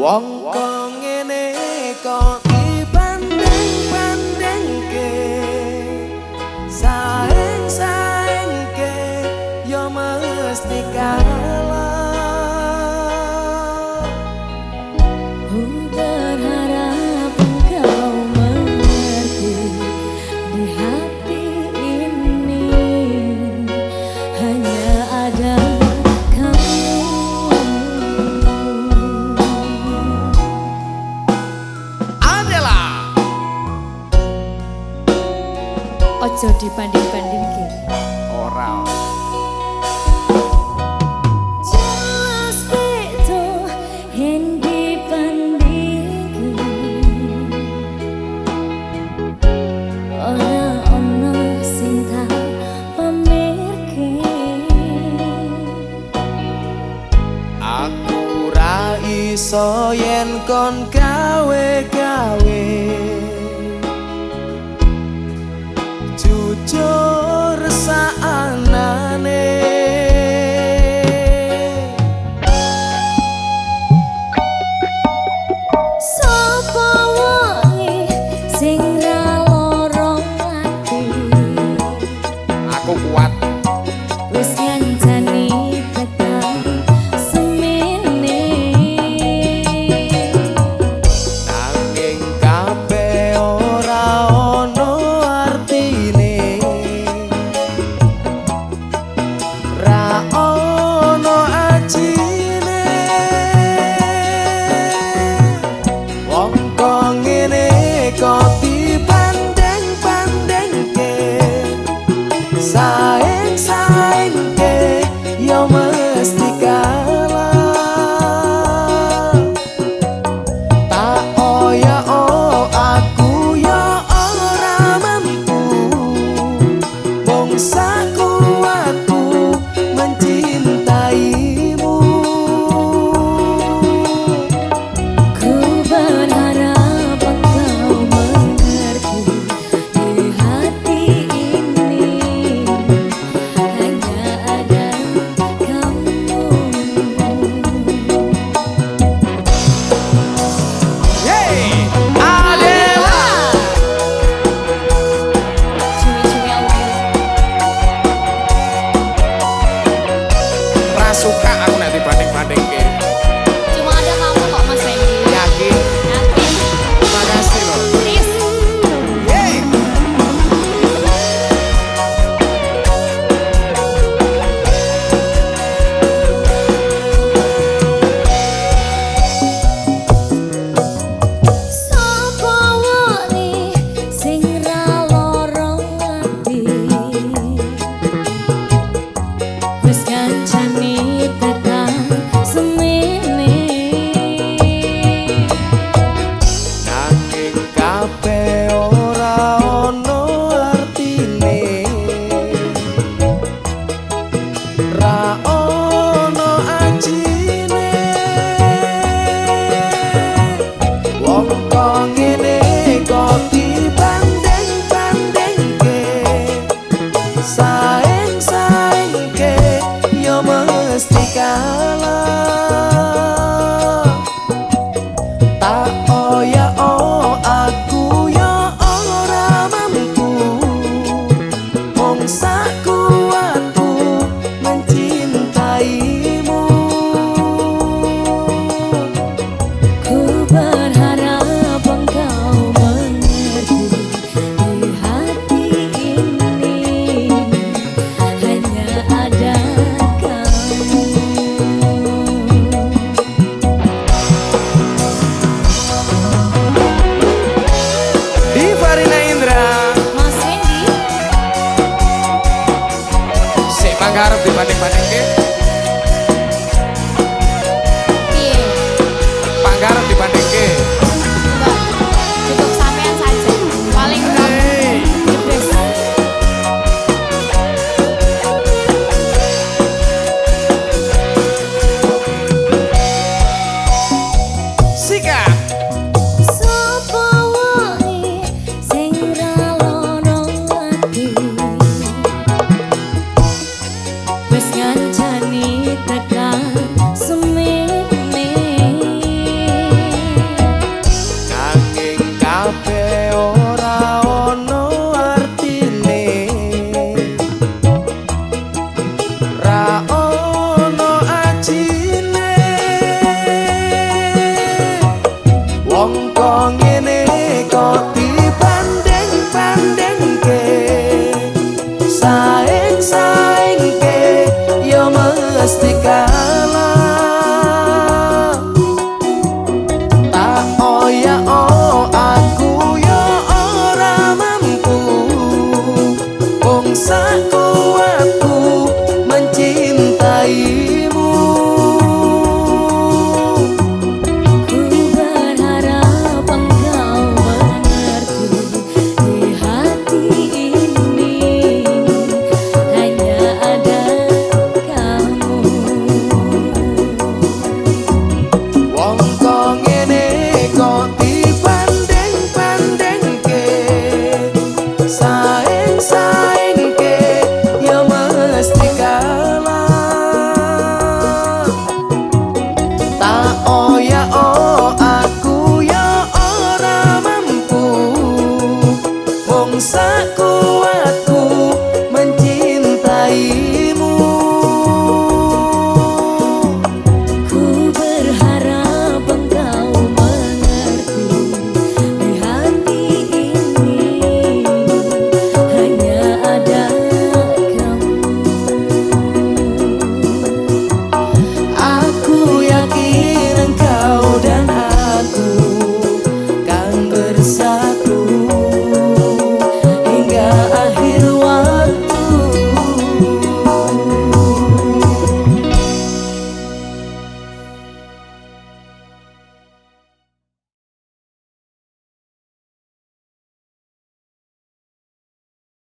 wong kok ngene kok. aja dibanding-bandingke ora Jelas beto yen dibandingke. Ora ono sing tak pamerke. Aku ra iso yen kon gawe-gawe langgar dibanding-bandingin tak oya